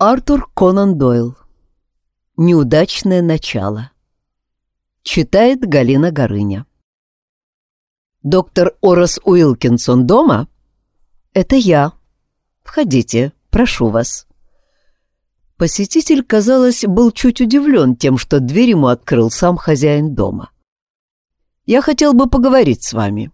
Артур Конан Дойл. Неудачное начало. Читает Галина Горыня. Доктор Орос Уилкинсон дома? Это я. Входите, прошу вас. Посетитель, казалось, был чуть удивлен тем, что дверь ему открыл сам хозяин дома. Я хотел бы поговорить с вами.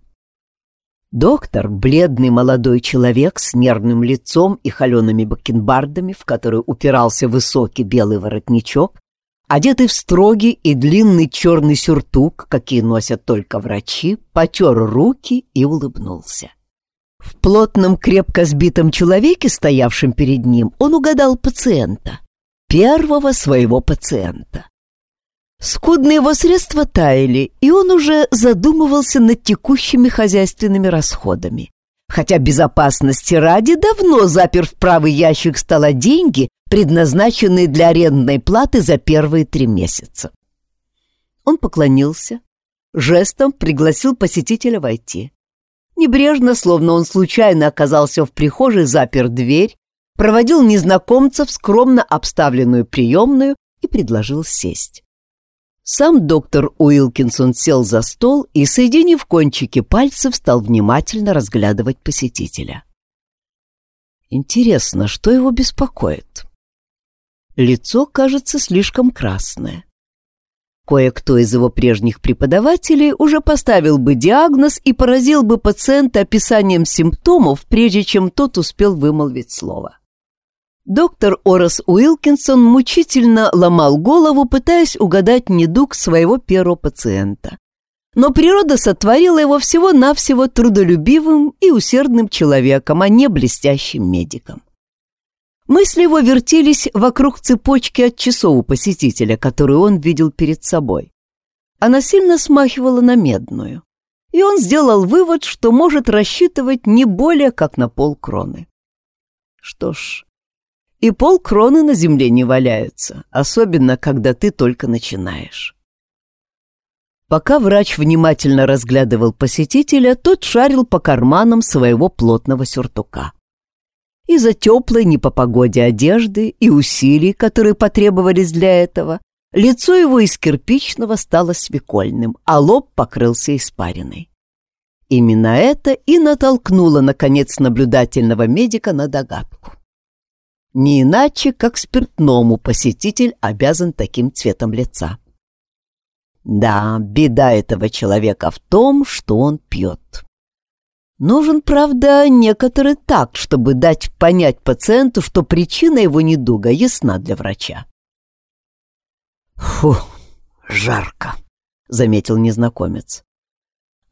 Доктор, бледный молодой человек с нервным лицом и холеными бакенбардами, в которые упирался высокий белый воротничок, одетый в строгий и длинный черный сюртук, какие носят только врачи, потер руки и улыбнулся. В плотном, крепко сбитом человеке, стоявшем перед ним, он угадал пациента. Первого своего пациента. Скудные его средства таяли, и он уже задумывался над текущими хозяйственными расходами. Хотя безопасности ради давно запер в правый ящик стола деньги, предназначенные для арендной платы за первые три месяца. Он поклонился, жестом пригласил посетителя войти. Небрежно, словно он случайно оказался в прихожей, запер дверь, проводил незнакомца в скромно обставленную приемную и предложил сесть. Сам доктор Уилкинсон сел за стол и, соединив кончики пальцев, стал внимательно разглядывать посетителя. Интересно, что его беспокоит? Лицо кажется слишком красное. Кое-кто из его прежних преподавателей уже поставил бы диагноз и поразил бы пациента описанием симптомов, прежде чем тот успел вымолвить слово. Доктор Орас Уилкинсон мучительно ломал голову, пытаясь угадать недуг своего первого пациента. Но природа сотворила его всего-навсего трудолюбивым и усердным человеком, а не блестящим медиком. Мысли его вертелись вокруг цепочки от часов у посетителя, которую он видел перед собой. Она сильно смахивала на медную, и он сделал вывод, что может рассчитывать не более как на полкроны. Что ж, и полкроны на земле не валяются, особенно когда ты только начинаешь. Пока врач внимательно разглядывал посетителя, тот шарил по карманам своего плотного сюртука. Из-за теплой не по погоде одежды и усилий, которые потребовались для этого, лицо его из кирпичного стало свекольным, а лоб покрылся испариной. Именно это и натолкнуло, наконец, наблюдательного медика на догадку. Не иначе, как спиртному посетитель обязан таким цветом лица. Да, беда этого человека в том, что он пьет. Нужен, правда, некоторый такт, чтобы дать понять пациенту, что причина его недуга ясна для врача. «Фу, жарко», — заметил незнакомец.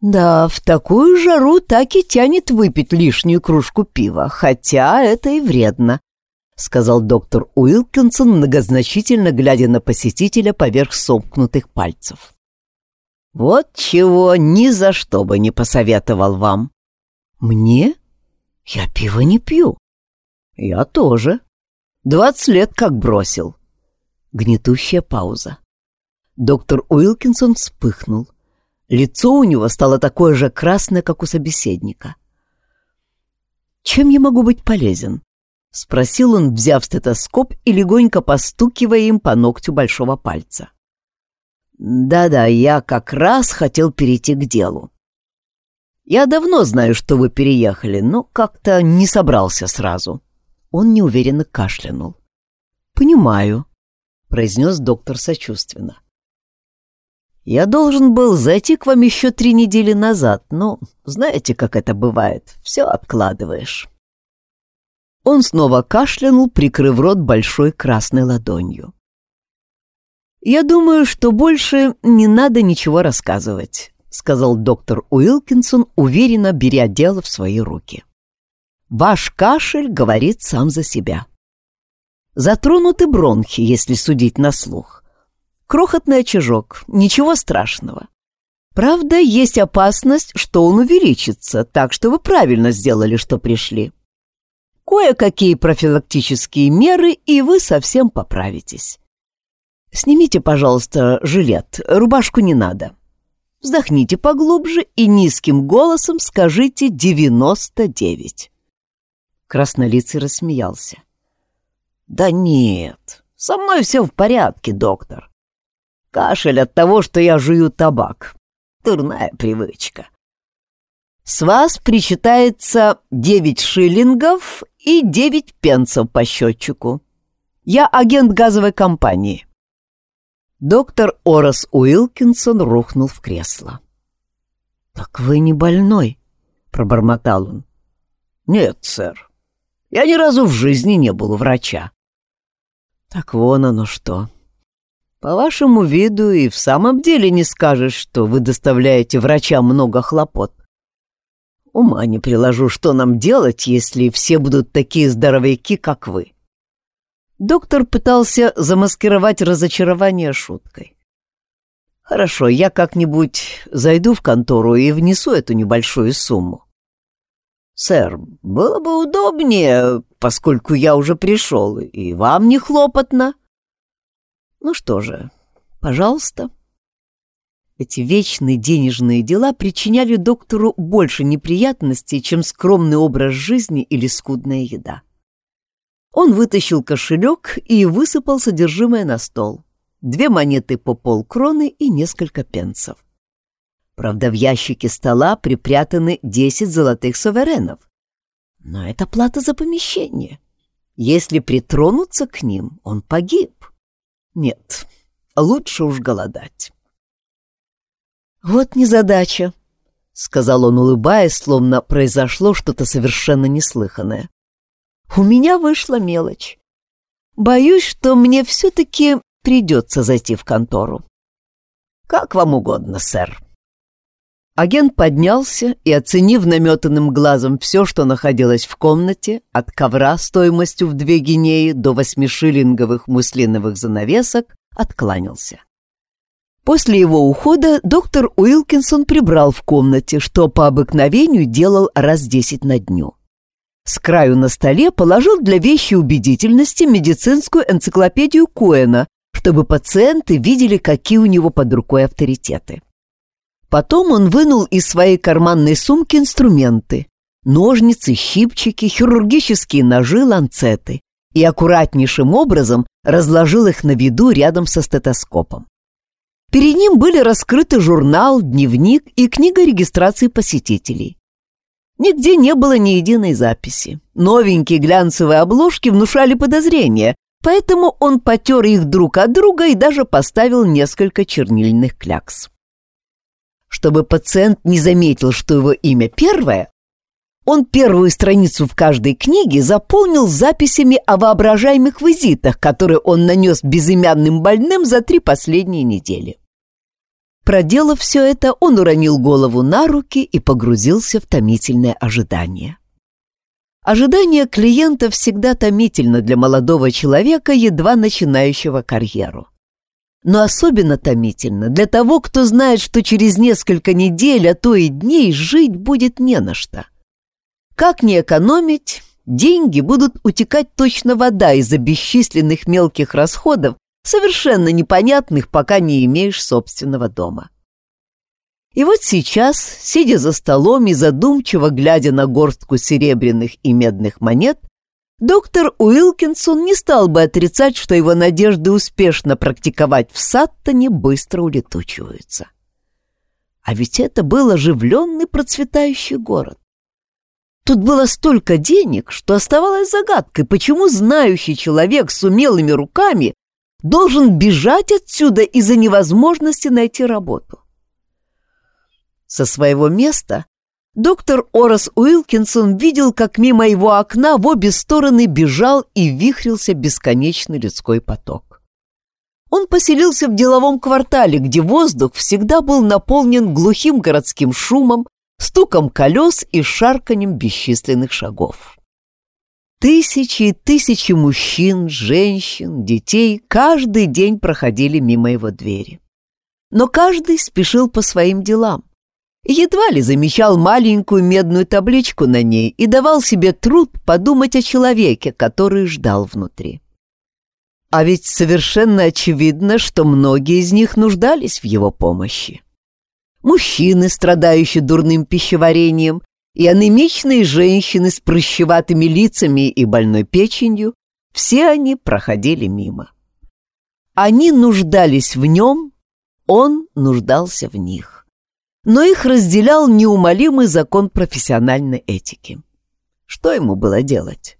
«Да, в такую жару так и тянет выпить лишнюю кружку пива, хотя это и вредно», — сказал доктор Уилкинсон, многозначительно глядя на посетителя поверх сомкнутых пальцев. «Вот чего ни за что бы не посоветовал вам». «Мне? Я пиво не пью». «Я тоже. Двадцать лет как бросил». Гнетущая пауза. Доктор Уилкинсон вспыхнул. Лицо у него стало такое же красное, как у собеседника. «Чем я могу быть полезен?» — спросил он, взяв стетоскоп и легонько постукивая им по ногтю большого пальца. «Да-да, я как раз хотел перейти к делу. Я давно знаю, что вы переехали, но как-то не собрался сразу». Он неуверенно кашлянул. «Понимаю», — произнес доктор сочувственно. «Я должен был зайти к вам еще три недели назад, но знаете, как это бывает, все откладываешь». Он снова кашлянул, прикрыв рот большой красной ладонью. «Я думаю, что больше не надо ничего рассказывать», сказал доктор Уилкинсон, уверенно беря дело в свои руки. «Ваш кашель говорит сам за себя. Затронуты бронхи, если судить на слух. Крохотный очажок, ничего страшного. Правда, есть опасность, что он увеличится, так что вы правильно сделали, что пришли кое-какие профилактические меры, и вы совсем поправитесь. Снимите, пожалуйста, жилет, рубашку не надо. Вздохните поглубже и низким голосом скажите «девяносто девять». Краснолицый рассмеялся. «Да нет, со мной все в порядке, доктор. Кашель от того, что я жую табак. Дурная привычка. С вас причитается девять шиллингов и девять пенсов по счетчику. Я агент газовой компании». Доктор Орас Уилкинсон рухнул в кресло. «Так вы не больной?» — пробормотал он. «Нет, сэр. Я ни разу в жизни не был у врача». «Так вон оно что. По вашему виду и в самом деле не скажешь, что вы доставляете врачам много хлопот. Ума не приложу, что нам делать, если все будут такие здоровяки, как вы». Доктор пытался замаскировать разочарование шуткой. «Хорошо, я как-нибудь зайду в контору и внесу эту небольшую сумму. «Сэр, было бы удобнее, поскольку я уже пришел, и вам не хлопотно». «Ну что же, пожалуйста». Эти вечные денежные дела причиняли доктору больше неприятностей, чем скромный образ жизни или скудная еда. Он вытащил кошелек и высыпал содержимое на стол. Две монеты по полкроны и несколько пенсов. Правда, в ящике стола припрятаны десять золотых суверенов. Но это плата за помещение. Если притронуться к ним, он погиб. Нет, лучше уж голодать. «Вот незадача», — сказал он, улыбаясь, словно произошло что-то совершенно неслыханное. «У меня вышла мелочь. Боюсь, что мне все-таки придется зайти в контору». «Как вам угодно, сэр», Агент поднялся и, оценив наметанным глазом все, что находилось в комнате, от ковра стоимостью в две гинеи до восьмишиллинговых муслиновых занавесок, откланялся. После его ухода доктор Уилкинсон прибрал в комнате, что по обыкновению делал раз десять на дню. С краю на столе положил для вещей убедительности медицинскую энциклопедию Коэна, чтобы пациенты видели, какие у него под рукой авторитеты. Потом он вынул из своей карманной сумки инструменты — ножницы, щипчики, хирургические ножи, ланцеты — и аккуратнейшим образом разложил их на виду рядом со стетоскопом. Перед ним были раскрыты журнал, дневник и книга регистрации посетителей. Нигде не было ни единой записи. Новенькие глянцевые обложки внушали подозрения, поэтому он потер их друг от друга и даже поставил несколько чернильных клякс. Чтобы пациент не заметил, что его имя первое, он первую страницу в каждой книге заполнил записями о воображаемых визитах, которые он нанес безымянным больным за три последние недели. Проделав все это, он уронил голову на руки и погрузился в томительное ожидание. Ожидание клиента всегда томительно для молодого человека, едва начинающего карьеру но особенно томительно для того, кто знает, что через несколько недель, а то и дней жить будет не на что. Как не экономить, деньги будут утекать точно вода из-за бесчисленных мелких расходов, совершенно непонятных, пока не имеешь собственного дома. И вот сейчас, сидя за столом и задумчиво глядя на горстку серебряных и медных монет, доктор Уилкинсон не стал бы отрицать, что его надежды успешно практиковать в Саттоне быстро улетучиваются. А ведь это был оживленный процветающий город. Тут было столько денег, что оставалось загадкой, почему знающий человек с умелыми руками должен бежать отсюда из-за невозможности найти работу. Со своего места Доктор Орас Уилкинсон видел, как мимо его окна в обе стороны бежал и вихрился бесконечный людской поток. Он поселился в деловом квартале, где воздух всегда был наполнен глухим городским шумом, стуком колес и шарканем бесчисленных шагов. Тысячи и тысячи мужчин, женщин, детей каждый день проходили мимо его двери. Но каждый спешил по своим делам едва ли замечал маленькую медную табличку на ней и давал себе труд подумать о человеке, который ждал внутри. А ведь совершенно очевидно, что многие из них нуждались в его помощи. Мужчины, страдающие дурным пищеварением, и анемичные женщины с прыщеватыми лицами и больной печенью, Все они проходили мимо. Они нуждались в нем, он нуждался в них. Но их разделял неумолимый закон профессиональной этики. Что ему было делать?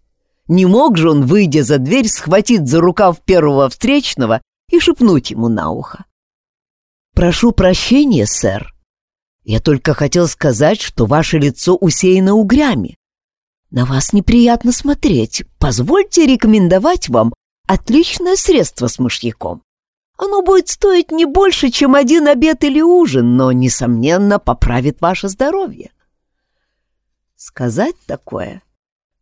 Не мог же он, выйдя за дверь, схватить за рукав первого встречного и шепнуть ему на ухо. «Прошу прощения, сэр. Я только хотел сказать, что ваше лицо усеяно угрями. На вас неприятно смотреть. Позвольте рекомендовать вам отличное средство с мышьяком. Оно будет стоить не больше, чем один обед или ужин, но, несомненно, поправит ваше здоровье. Сказать такое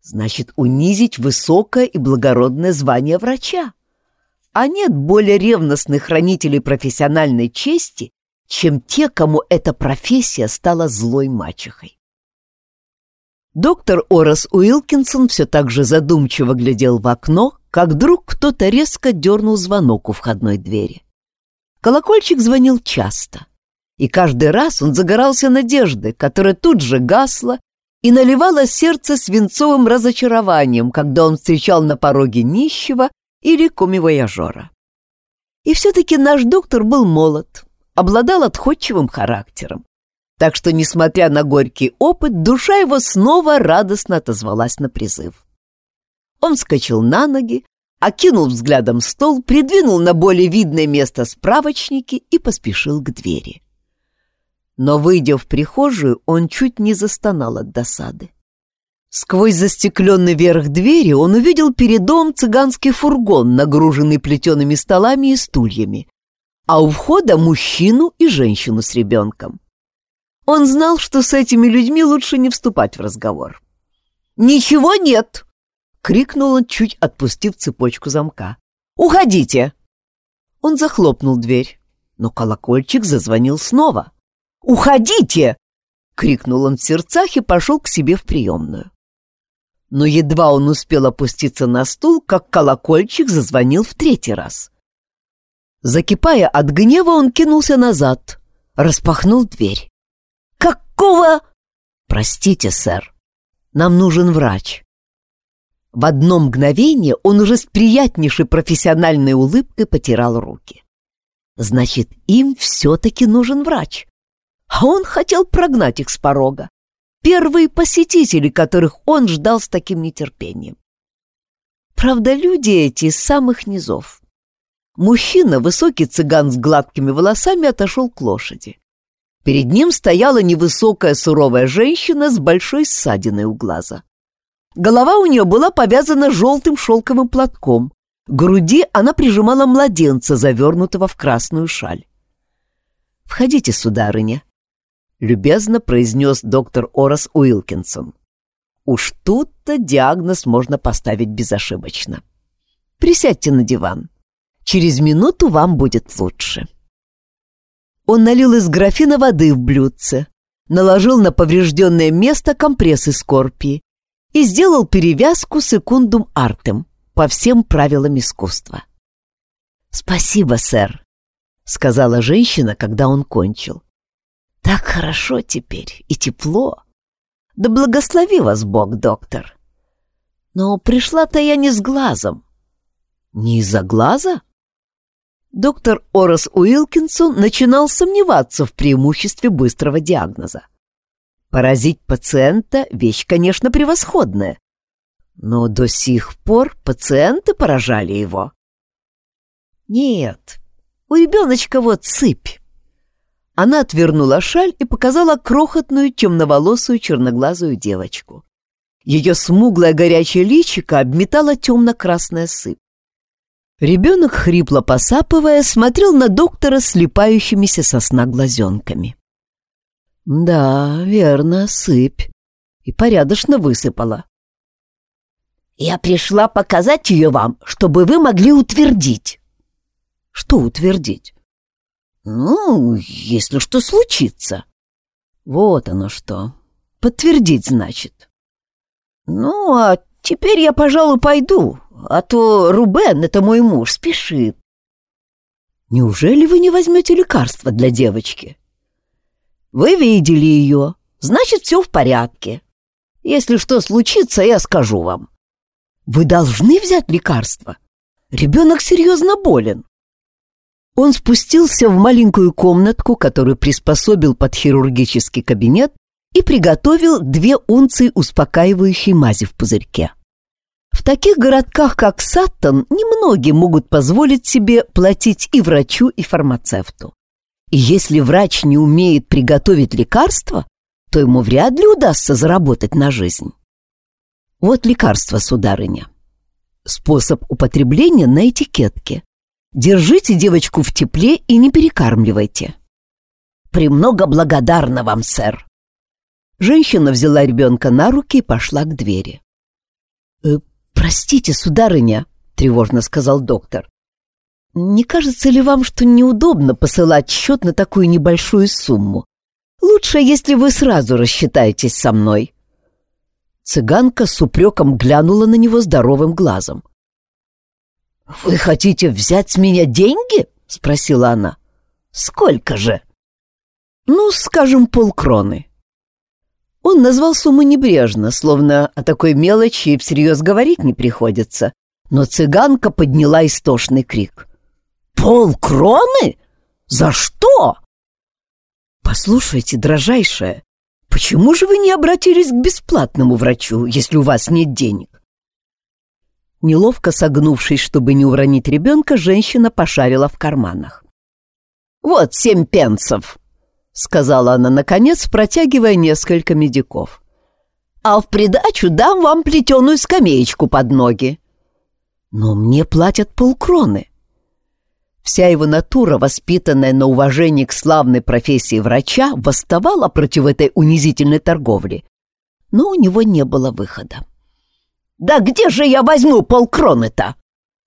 значит унизить высокое и благородное звание врача. А нет более ревностных хранителей профессиональной чести, чем те, кому эта профессия стала злой мачехой. Доктор Орас Уилкинсон все так же задумчиво глядел в окно, как вдруг кто-то резко дернул звонок у входной двери. Колокольчик звонил часто, и каждый раз он загорался надеждой, которая тут же гасла и наливала сердце свинцовым разочарованием, когда он встречал на пороге нищего или комивояжера. И все-таки наш доктор был молод, обладал отходчивым характером. Так что, несмотря на горький опыт, душа его снова радостно отозвалась на призыв. Он вскочил на ноги, окинул взглядом стол, придвинул на более видное место справочники и поспешил к двери. Но, выйдя в прихожую, он чуть не застонал от досады. Сквозь застекленный верх двери он увидел перед домом цыганский фургон, нагруженный плетеными столами и стульями, а у входа мужчину и женщину с ребенком. Он знал, что с этими людьми лучше не вступать в разговор. «Ничего нет!» — крикнул он, чуть отпустив цепочку замка. «Уходите!» Он захлопнул дверь, но колокольчик зазвонил снова. «Уходите!» — крикнул он в сердцах и пошел к себе в приемную. Но едва он успел опуститься на стул, как колокольчик зазвонил в третий раз. Закипая от гнева, он кинулся назад, распахнул дверь. «Какого?» «Простите, сэр, нам нужен врач». В одно мгновение он уже с приятнейшей профессиональной улыбкой потирал руки. Значит, им все-таки нужен врач. А он хотел прогнать их с порога. Первые посетители, которых он ждал с таким нетерпением. Правда, люди эти из самых низов. Мужчина, высокий цыган с гладкими волосами, отошел к лошади. Перед ним стояла невысокая суровая женщина с большой ссадиной у глаза. Голова у нее была повязана желтым шелковым платком. К груди она прижимала младенца, завернутого в красную шаль. «Входите, сударыня», — любезно произнес доктор Орас Уилкинсон. «Уж тут-то диагноз можно поставить безошибочно. Присядьте на диван. Через минуту вам будет лучше». Он налил из графина воды в блюдце, наложил на поврежденное место компресс из скорпии и сделал перевязку секундум артем по всем правилам искусства. «Спасибо, сэр», — сказала женщина, когда он кончил. «Так хорошо теперь и тепло. Да благослови вас Бог, доктор. Но пришла-то я не с глазом». «Не из-за глаза?» Доктор Орас Уилкинсон начинал сомневаться в преимуществе быстрого диагноза. Поразить пациента — вещь, конечно, превосходная. Но до сих пор пациенты поражали его. Нет, у ребеночка вот сыпь. Она отвернула шаль и показала крохотную темноволосую черноглазую девочку. Ее смуглое горячее личико обметала темно-красная сыпь. Ребенок, хрипло посапывая, смотрел на доктора слепающимися со сна глазенками. Да, верно, сыпь. И порядочно высыпала. Я пришла показать ее вам, чтобы вы могли утвердить. Что утвердить? Ну, если что случится. Вот оно что. Подтвердить, значит. Ну, а теперь я, пожалуй, пойду, а то Рубен, это мой муж, спешит. Неужели вы не возьмете лекарства для девочки? Вы видели ее, значит, все в порядке. Если что случится, я скажу вам. Вы должны взять лекарство. Ребенок серьезно болен. Он спустился в маленькую комнатку, которую приспособил под хирургический кабинет, и приготовил две унции успокаивающей мази в пузырьке. В таких городках, как Саттон, немногие могут позволить себе платить и врачу, и фармацевту. И если врач не умеет приготовить лекарство, то ему вряд ли удастся заработать на жизнь. Вот лекарство, сударыня. Способ употребления на этикетке. Держите девочку в тепле и не перекармливайте. Премного благодарна вам, сэр. Женщина взяла ребенка на руки и пошла к двери. «Э, «Простите, сударыня», — тревожно сказал доктор. «Не кажется ли вам, что неудобно посылать счет на такую небольшую сумму? Лучше, если вы сразу рассчитаетесь со мной». Цыганка с упреком глянула на него здоровым глазом. «Вы хотите взять с меня деньги?» — спросила она. «Сколько же?» «Ну, скажем, полкроны». Он назвал сумму небрежно, словно о такой мелочи всерьез говорить не приходится. Но цыганка подняла истошный крик. «Полкроны? За что?» «Послушайте, дрожайшая, Почему же вы не обратились к бесплатному врачу, если у вас нет денег? Неловко согнувшись, чтобы не уронить ребенка, женщина пошарила в карманах. «Вот семь пенсов», — сказала она, наконец, протягивая несколько медиков. «А в придачу дам вам плетеную скамеечку под ноги». «Но мне платят полкроны». Вся его натура, воспитанная на уважении к славной профессии врача, восставала против этой унизительной торговли. Но у него не было выхода. «Да где же я возьму полкроны-то?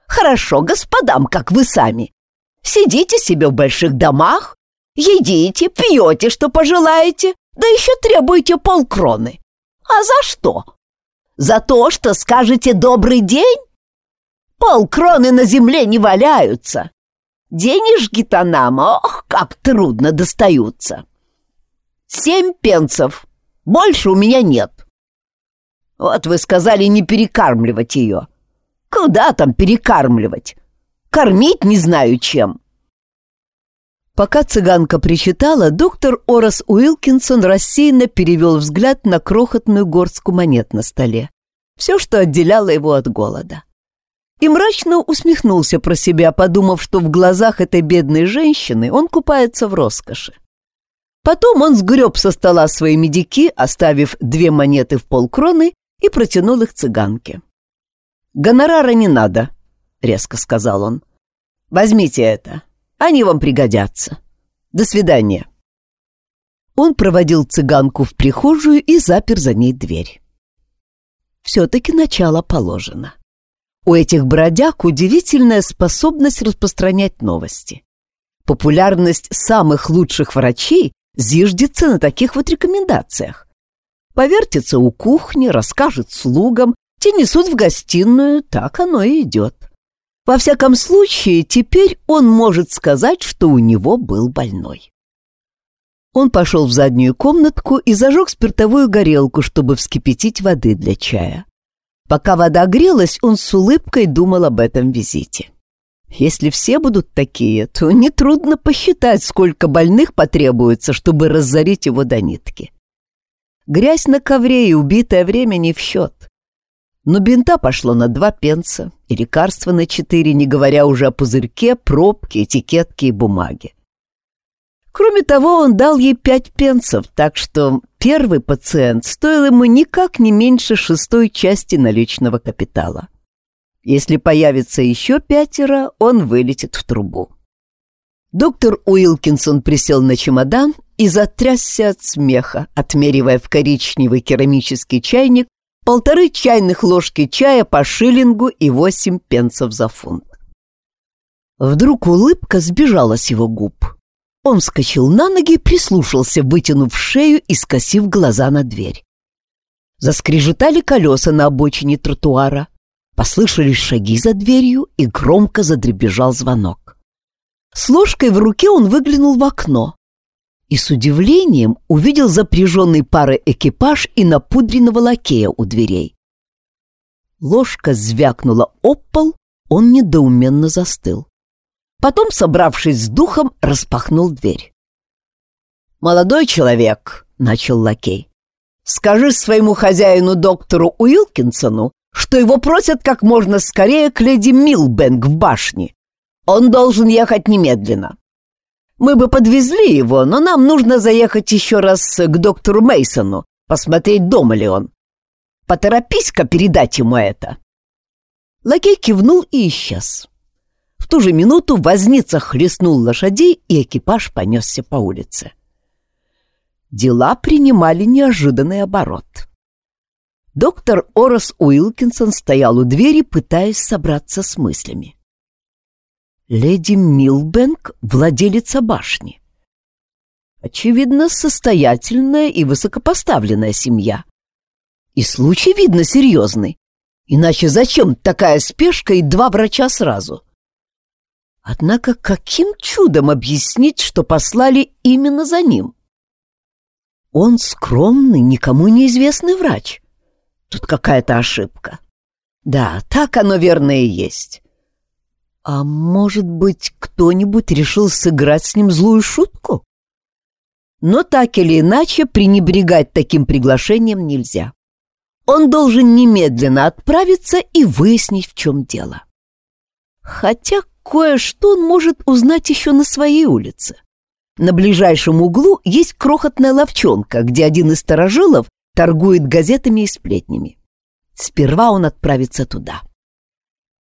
Хорошо, господам, как вы сами. Сидите себе в больших домах, едите, пьете, что пожелаете, да еще требуете полкроны. А за что? За то, что скажете «добрый день»? Полкроны на земле не валяются. Денежки-то нам, ох, как трудно достаются. Семь пенсов. Больше у меня нет. Вот вы сказали не перекармливать ее. Куда там перекармливать? Кормить не знаю чем. Пока цыганка причитала, доктор Орас Уилкинсон рассеянно перевел взгляд на крохотную горстку монет на столе. Все, что отделяло его от голода и мрачно усмехнулся про себя, подумав, что в глазах этой бедной женщины он купается в роскоши. Потом он сгреб со стола свои медики, оставив две монеты в полкроны, и протянул их цыганке. «Гонорара не надо», — резко сказал он. «Возьмите это, они вам пригодятся. До свидания». Он проводил цыганку в прихожую и запер за ней дверь. Все-таки начало положено. У этих бродяг удивительная способность распространять новости. Популярность самых лучших врачей зиждется на таких вот рекомендациях. Повертится у кухни, расскажет слугам, те несут в гостиную, так оно и идет. Во всяком случае, теперь он может сказать, что у него был больной. Он пошел в заднюю комнатку и зажег спиртовую горелку, чтобы вскипятить воды для чая. Пока вода грелась, он с улыбкой думал об этом визите. Если все будут такие, то нетрудно посчитать, сколько больных потребуется, чтобы разорить его до нитки. Грязь на ковре и убитое время не в счет. Но бинта пошло на два пенса и лекарства на четыре, не говоря уже о пузырьке, пробке, этикетке и бумаге. Кроме того, он дал ей пять пенсов, так что первый пациент стоил ему никак не меньше шестой части наличного капитала. Если появится еще пятеро, он вылетит в трубу. Доктор Уилкинсон присел на чемодан и затрясся от смеха, отмеривая в коричневый керамический чайник полторы чайных ложки чая по шиллингу и восемь пенсов за фунт. Вдруг улыбка сбежала с его губ. Он вскочил на ноги, прислушался, вытянув шею и скосив глаза на дверь. Заскрежетали колеса на обочине тротуара, послышались шаги за дверью и громко задребежал звонок. С ложкой в руке он выглянул в окно и с удивлением увидел запряженный парой экипаж и напудренного лакея у дверей. Ложка звякнула об пол, он недоуменно застыл. Потом, собравшись с духом, распахнул дверь. «Молодой человек», — начал лакей, — «скажи своему хозяину доктору Уилкинсону, что его просят как можно скорее к леди Милбэнк в башне. Он должен ехать немедленно. Мы бы подвезли его, но нам нужно заехать еще раз к доктору Мейсону, посмотреть, дома ли он. Поторопись-ка передать ему это. Лакей кивнул и исчез. В ту же минуту возница хлестнул лошадей, и экипаж понесся по улице. Дела принимали неожиданный оборот. Доктор Орос Уилкинсон стоял у двери, пытаясь собраться с мыслями. Леди Милбэнк — владелица башни. Очевидно, состоятельная и высокопоставленная семья. И случай, видно, серьезный. Иначе зачем такая спешка и два врача сразу? Однако каким чудом объяснить, что послали именно за ним? Он скромный, никому неизвестный врач. Тут какая-то ошибка. Да, так оно верно и есть. А может быть, кто-нибудь решил сыграть с ним злую шутку? Но так или иначе пренебрегать таким приглашением нельзя. Он должен немедленно отправиться и выяснить, в чем дело. Хотя кое-что он может узнать еще на своей улице. На ближайшем углу есть крохотная ловчонка, где один из старожилов торгует газетами и сплетнями. Сперва он отправится туда.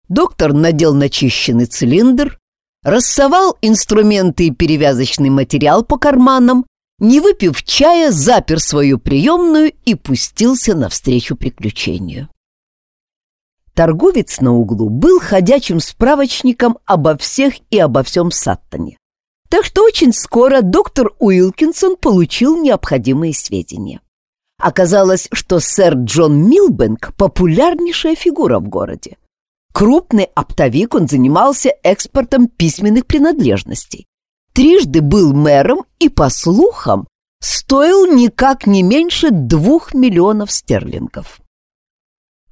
Доктор надел начищенный цилиндр, рассовал инструменты и перевязочный материал по карманам не выпив чая, запер свою приемную и пустился навстречу приключению. Торговец на углу был ходячим справочником обо всех и обо всем Саттоне. Так что очень скоро доктор Уилкинсон получил необходимые сведения. Оказалось, что сэр Джон Милбэнк – популярнейшая фигура в городе. Крупный оптовик, он занимался экспортом письменных принадлежностей трижды был мэром и, по слухам, стоил никак не меньше двух миллионов стерлингов.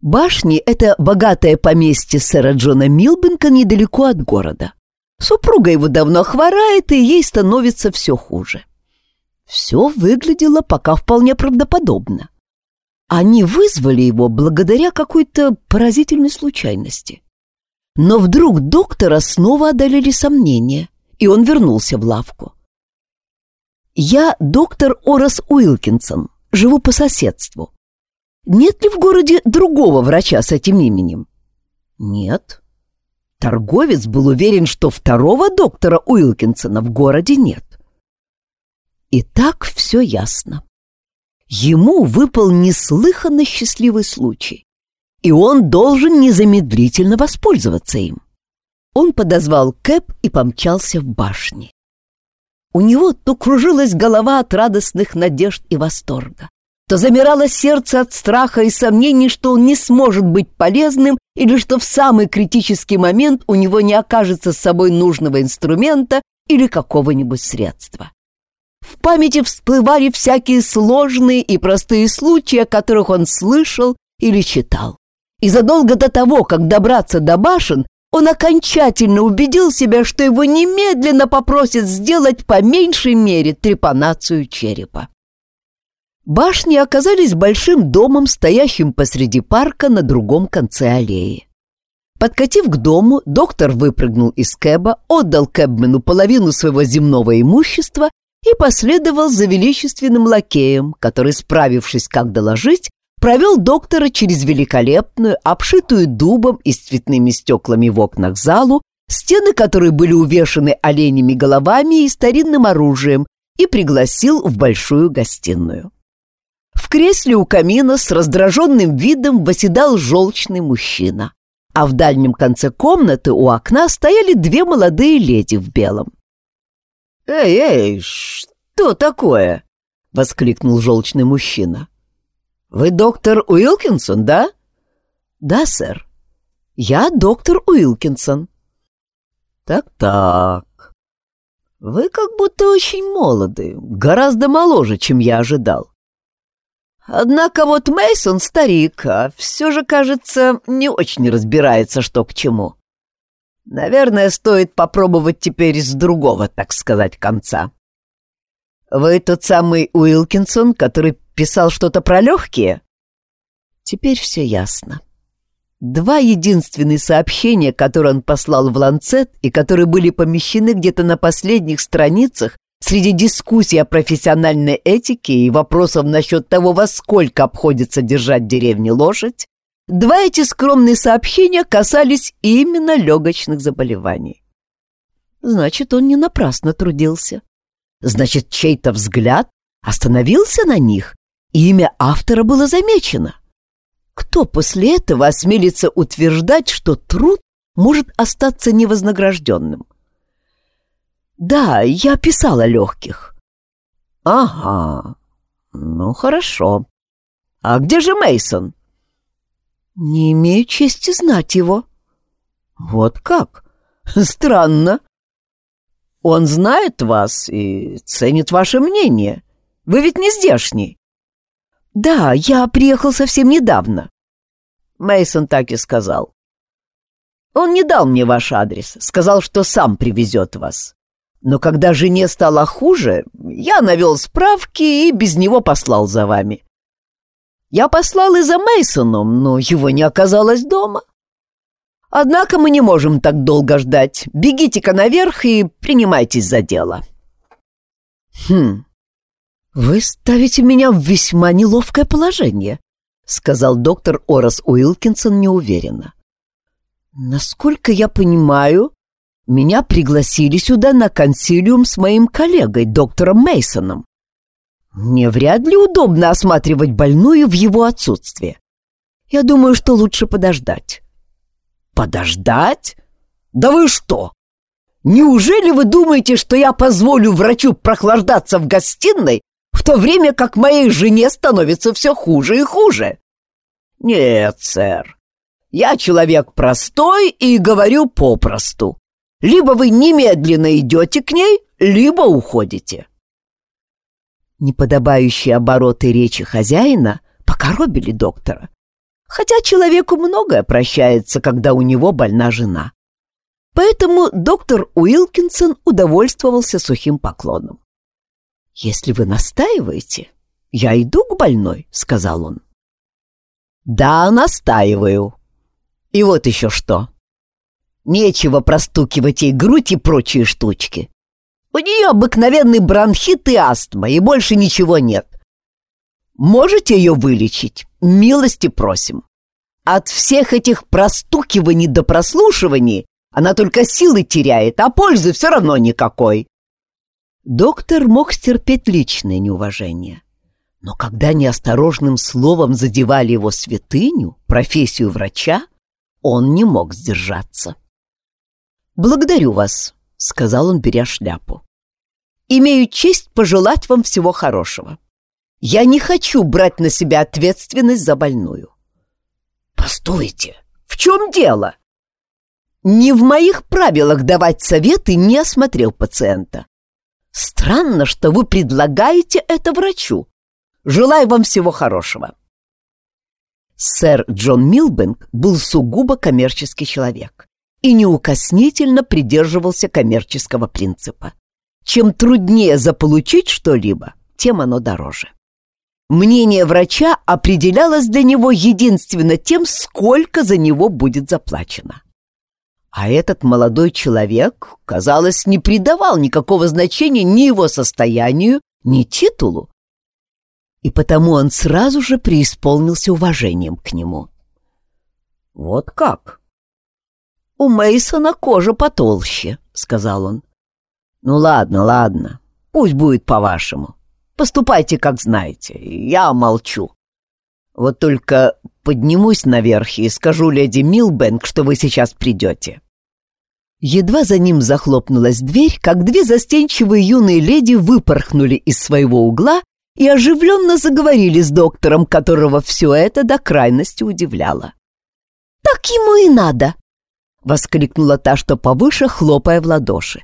Башни — это богатое поместье сэра Джона Милбенка недалеко от города. Супруга его давно хворает, и ей становится все хуже. Все выглядело пока вполне правдоподобно. Они вызвали его благодаря какой-то поразительной случайности. Но вдруг доктора снова одолели сомнения и он вернулся в лавку. «Я доктор Орас Уилкинсон, живу по соседству. Нет ли в городе другого врача с этим именем?» «Нет». Торговец был уверен, что второго доктора Уилкинсона в городе нет. И так все ясно. Ему выпал неслыханно счастливый случай, и он должен незамедлительно воспользоваться им. Он подозвал Кэп и помчался в башни. У него то кружилась голова от радостных надежд и восторга, то замирало сердце от страха и сомнений, что он не сможет быть полезным или что в самый критический момент у него не окажется с собой нужного инструмента или какого-нибудь средства. В памяти всплывали всякие сложные и простые случаи, о которых он слышал или читал. И задолго до того, как добраться до башен, он окончательно убедил себя, что его немедленно попросят сделать по меньшей мере трепанацию черепа. Башни оказались большим домом, стоящим посреди парка на другом конце аллеи. Подкатив к дому, доктор выпрыгнул из кэба, отдал кэбмену половину своего земного имущества и последовал за величественным лакеем, который, справившись, как доложить, провел доктора через великолепную, обшитую дубом и с цветными стеклами в окнах залу, стены которой были увешаны оленями головами и старинным оружием, и пригласил в большую гостиную. В кресле у камина с раздраженным видом восседал желчный мужчина, а в дальнем конце комнаты у окна стояли две молодые леди в белом. «Эй, эй, что такое?» — воскликнул желчный мужчина. «Вы доктор Уилкинсон, да?» «Да, сэр. Я доктор Уилкинсон». «Так-так. Вы как будто очень молоды, гораздо моложе, чем я ожидал. Однако вот Мейсон старик, а все же, кажется, не очень разбирается, что к чему. Наверное, стоит попробовать теперь с другого, так сказать, конца. Вы тот самый Уилкинсон, который писал что-то про легкие? Теперь все ясно. Два единственные сообщения, которые он послал в Ланцет и которые были помещены где-то на последних страницах среди дискуссий о профессиональной этике и вопросов насчет того, во сколько обходится держать деревне лошадь, два эти скромные сообщения касались именно легочных заболеваний. Значит, он не напрасно трудился. Значит, чей-то взгляд остановился на них, и имя автора было замечено. Кто после этого осмелится утверждать, что труд может остаться невознагражденным? Да, я писала легких. Ага, ну хорошо. А где же Мейсон? Не имею чести знать его. Вот как? Странно. Он знает вас и ценит ваше мнение. Вы ведь не здешний. Да, я приехал совсем недавно. Мейсон так и сказал. Он не дал мне ваш адрес, сказал, что сам привезет вас. Но когда жене стало хуже, я навел справки и без него послал за вами. Я послал и за Мейсоном, но его не оказалось дома. Однако мы не можем так долго ждать. Бегите-ка наверх и принимайтесь за дело. Хм, «Вы ставите меня в весьма неловкое положение», — сказал доктор Орас Уилкинсон неуверенно. «Насколько я понимаю, меня пригласили сюда на консилиум с моим коллегой, доктором Мейсоном. Мне вряд ли удобно осматривать больную в его отсутствие. Я думаю, что лучше подождать». «Подождать? Да вы что? Неужели вы думаете, что я позволю врачу прохлаждаться в гостиной, в то время как моей жене становится все хуже и хуже. Нет, сэр, я человек простой и говорю попросту. Либо вы немедленно идете к ней, либо уходите. Неподобающие обороты речи хозяина покоробили доктора. Хотя человеку многое прощается, когда у него больна жена. Поэтому доктор Уилкинсон удовольствовался сухим поклоном. «Если вы настаиваете, я иду к больной», — сказал он. «Да, настаиваю. И вот еще что. Нечего простукивать ей грудь и прочие штучки. У нее обыкновенный бронхит и астма, и больше ничего нет. Можете ее вылечить? Милости просим. От всех этих простукиваний до прослушиваний она только силы теряет, а пользы все равно никакой. Доктор мог стерпеть личное неуважение. Но когда неосторожным словом задевали его святыню, профессию врача, он не мог сдержаться. «Благодарю вас», — сказал он, беря шляпу. «Имею честь пожелать вам всего хорошего. Я не хочу брать на себя ответственность за больную». «Постойте, в чем дело?» «Не в моих правилах давать советы, не осмотрел пациента. Странно, что вы предлагаете это врачу. Желаю вам всего хорошего. Сэр Джон Милбенк был сугубо коммерческий человек и неукоснительно придерживался коммерческого принципа. Чем труднее заполучить что-либо, тем оно дороже. Мнение врача определялось для него единственно тем, сколько за него будет заплачено. А этот молодой человек, казалось, не придавал никакого значения ни его состоянию, ни титулу. И потому он сразу же преисполнился уважением к нему. «Вот как?» «У Мейсона кожа потолще», — сказал он. «Ну ладно, ладно, пусть будет по-вашему. Поступайте, как знаете, я молчу. Вот только поднимусь наверх и скажу леди Милбэнк, что вы сейчас придете». Едва за ним захлопнулась дверь, как две застенчивые юные леди выпорхнули из своего угла и оживленно заговорили с доктором, которого все это до крайности удивляло. «Так ему и надо!» — воскликнула та, что повыше, хлопая в ладоши.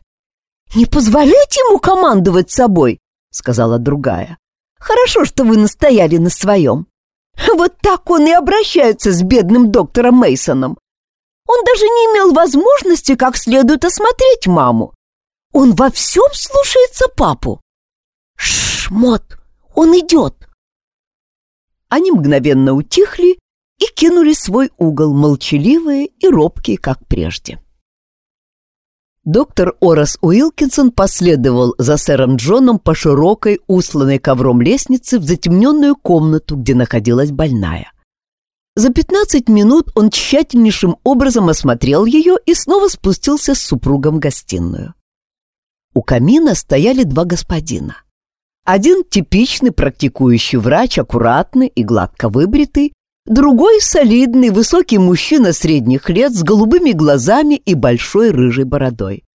«Не позволяйте ему командовать собой!» — сказала другая. Хорошо, что вы настояли на своем. Вот так он и обращается с бедным доктором Мейсоном. Он даже не имел возможности как следует осмотреть маму. Он во всем слушается папу. Шш, Мот, он идет. Они мгновенно утихли и кинули свой угол, молчаливые и робкие, как прежде. Доктор Орас Уилкинсон последовал за сэром Джоном по широкой, усланной ковром лестнице в затемненную комнату, где находилась больная. За 15 минут он тщательнейшим образом осмотрел ее и снова спустился с супругом в гостиную. У камина стояли два господина. Один типичный практикующий врач, аккуратный и гладко выбритый, Другой солидный, высокий мужчина средних лет с голубыми глазами и большой рыжей бородой.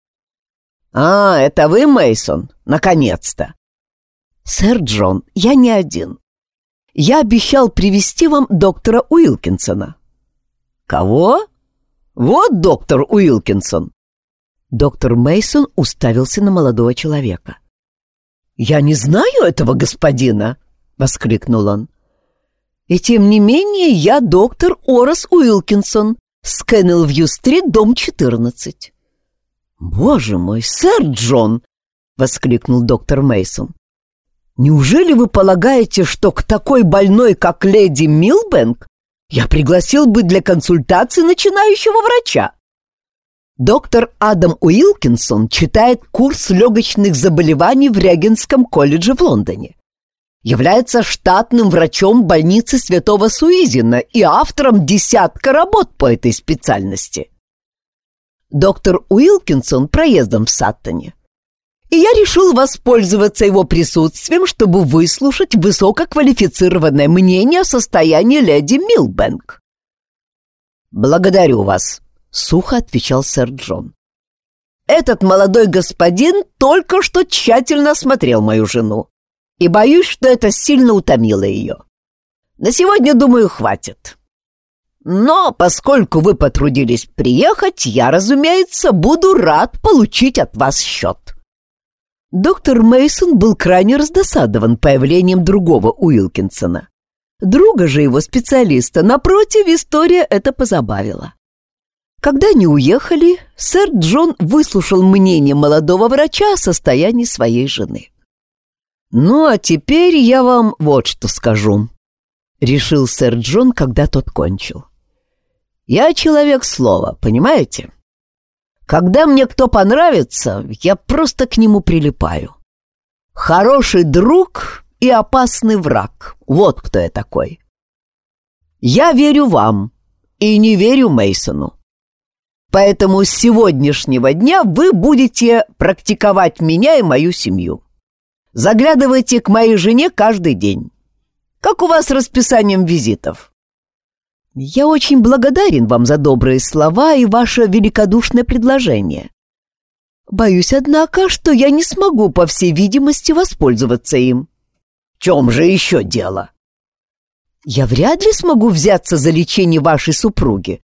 «А, это вы, Мейсон? Наконец-то!» «Сэр Джон, я не один. Я обещал привести вам доктора Уилкинсона». «Кого?» «Вот доктор Уилкинсон». Доктор Мейсон уставился на молодого человека. «Я не знаю этого господина!» — воскликнул он. И тем не менее я доктор Орас Уилкинсон с Кеннелвью-стрит, дом 14. «Боже мой, сэр Джон!» — воскликнул доктор Мейсон. «Неужели вы полагаете, что к такой больной, как леди Милбэнк, я пригласил бы для консультации начинающего врача?» Доктор Адам Уилкинсон читает курс легочных заболеваний в Регенском колледже в Лондоне является штатным врачом больницы Святого Суизина и автором десятка работ по этой специальности. Доктор Уилкинсон проездом в Саттоне. И я решил воспользоваться его присутствием, чтобы выслушать высококвалифицированное мнение о состоянии леди Милбэнк. «Благодарю вас», — сухо отвечал сэр Джон. «Этот молодой господин только что тщательно осмотрел мою жену и боюсь, что это сильно утомило ее. На сегодня, думаю, хватит. Но поскольку вы потрудились приехать, я, разумеется, буду рад получить от вас счет. Доктор Мейсон был крайне раздосадован появлением другого Уилкинсона. Друга же его специалиста, напротив, история это позабавила. Когда они уехали, сэр Джон выслушал мнение молодого врача о состоянии своей жены. «Ну, а теперь я вам вот что скажу», — решил сэр Джон, когда тот кончил. «Я человек слова, понимаете? Когда мне кто понравится, я просто к нему прилипаю. Хороший друг и опасный враг. Вот кто я такой. Я верю вам и не верю Мейсону. Поэтому с сегодняшнего дня вы будете практиковать меня и мою семью. Заглядывайте к моей жене каждый день. Как у вас с расписанием визитов?» «Я очень благодарен вам за добрые слова и ваше великодушное предложение. Боюсь, однако, что я не смогу, по всей видимости, воспользоваться им». «В чем же еще дело?» «Я вряд ли смогу взяться за лечение вашей супруги,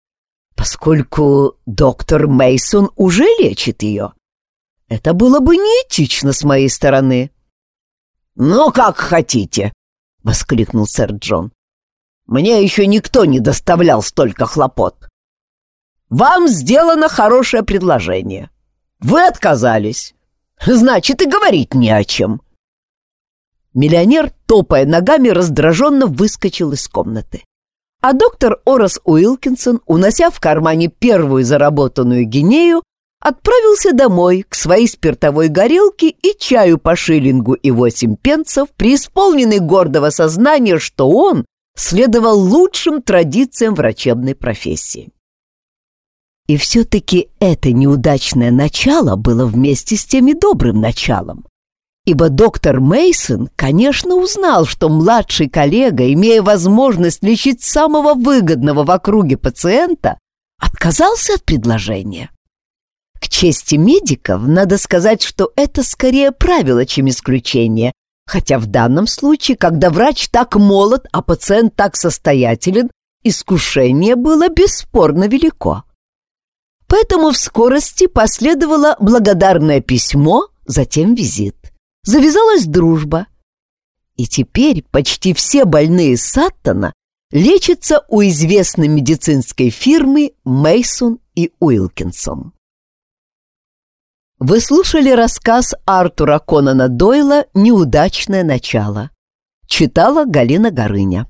поскольку доктор Мейсон уже лечит ее. Это было бы неэтично с моей стороны». «Ну, как хотите!» — воскликнул сэр Джон. «Мне еще никто не доставлял столько хлопот. Вам сделано хорошее предложение. Вы отказались. Значит, и говорить не о чем». Миллионер, топая ногами, раздраженно выскочил из комнаты. А доктор Орас Уилкинсон, унося в кармане первую заработанную гинею, отправился домой к своей спиртовой горелке и чаю по шиллингу и восемь пенсов, преисполненный гордого сознания, что он следовал лучшим традициям врачебной профессии. И все-таки это неудачное начало было вместе с теми добрым началом. Ибо доктор Мейсон, конечно, узнал, что младший коллега, имея возможность лечить самого выгодного в округе пациента, отказался от предложения. К чести медиков надо сказать, что это скорее правило, чем исключение, хотя в данном случае, когда врач так молод, а пациент так состоятелен, искушение было бесспорно велико. Поэтому в скорости последовало благодарное письмо, затем визит. Завязалась дружба. И теперь почти все больные Саттона лечатся у известной медицинской фирмы Мейсон и Уилкинсон. Вы слушали рассказ Артура Конана Дойла «Неудачное начало». Читала Галина Горыня.